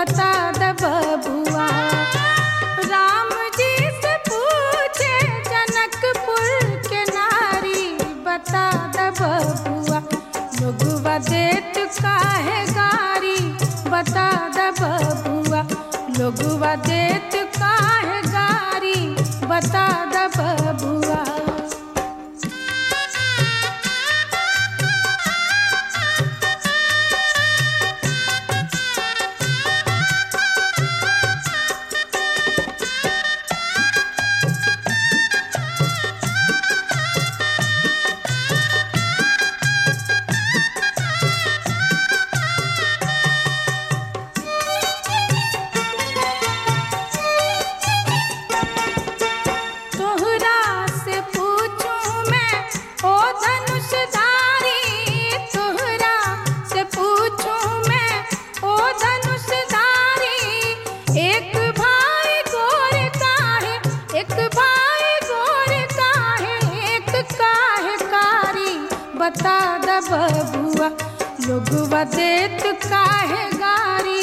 बता द बबुआ राम जी से पूछे जनकपुर के नारी, बता द बबुआ लोगवा देत काहे गारी, बता द बबुआ लोगवा देत काहे गारी?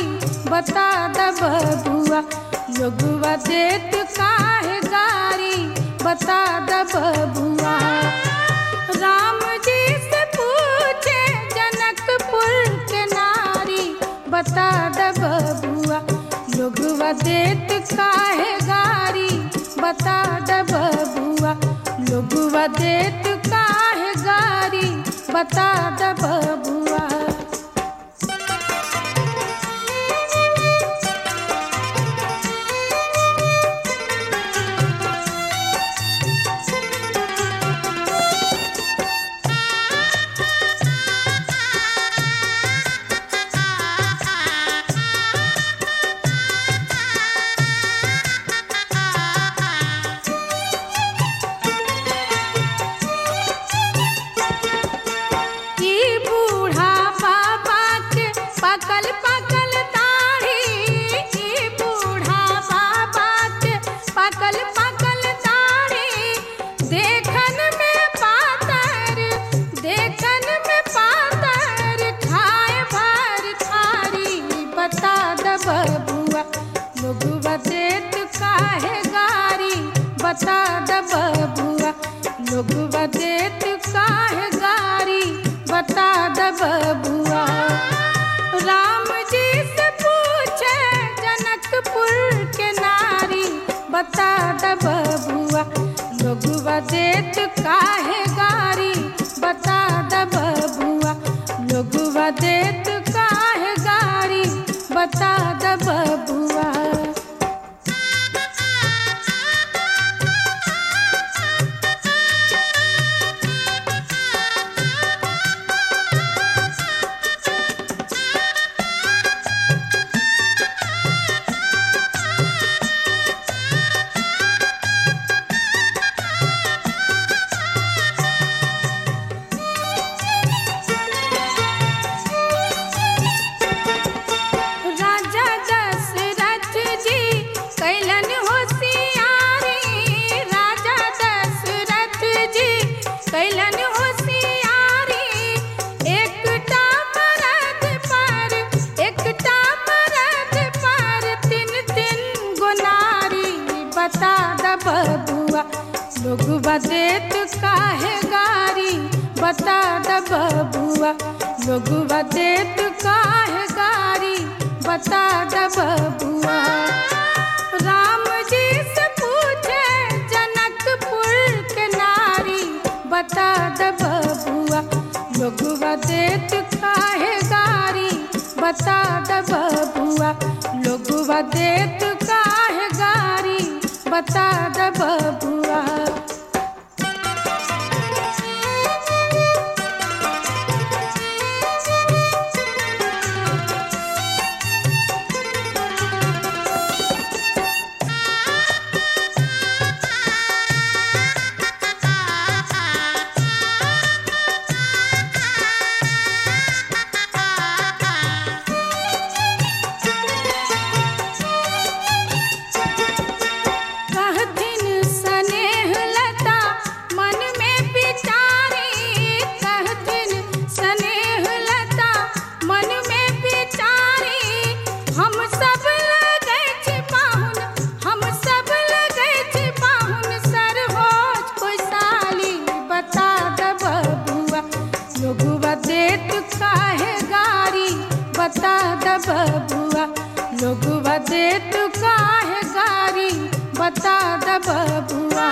बता द बबुआ लोगवा देत काहे गारी? बता द बबुआ राम जी से पूछे जनकपुर के नारी। बता द बबुआ लोगवा देत काहे गारी? बता द बबुआ लोगवा देत काहे गारी? बता द बबुआ लोगवा देत काहे लोगवा देत काहे गारी? बता द बबुआ लोगवा देत काहे गारी? बता द बबुआ राम जी से पूछे जनकपुर के नारी। बता द बबुआ लोगवा देत काहे गारी? बता द बबुआ लोगवा देत काहे गारी? बता द बबुआ है गारी बता द बबुआ लोगवा दे तुका है गारी? बता द बबुआ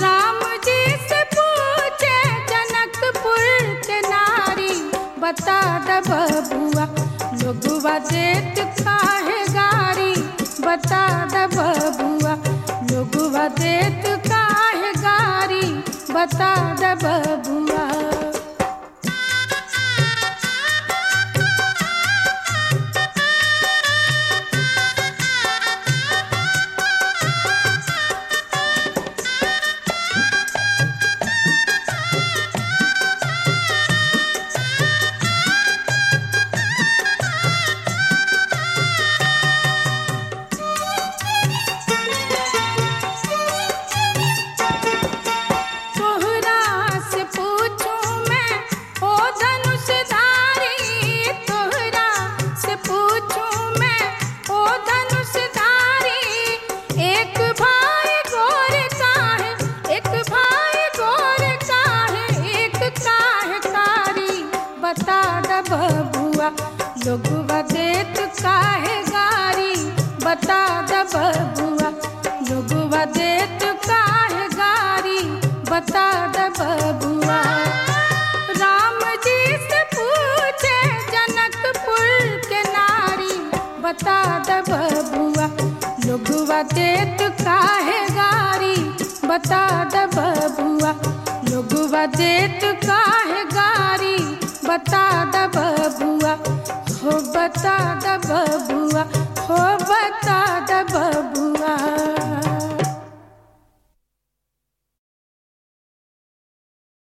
राम जी से पूछे जनकपुर के नारी, बता दबुआ लोग लोगवा दे तुका है गारी? बता दबुआ लोग लोगवा दे तुका है गारी? बता द बबुआ लोगवा देत काहे गारी, बता द बबुआ। लोगवा देत काहे गारी, बता द बबुआ। राम जी से पूछे जनकपुर के नारी, बता द बबुआ। लोगवा देत काहे गारी, बता द बबुआ। लोगवा देत का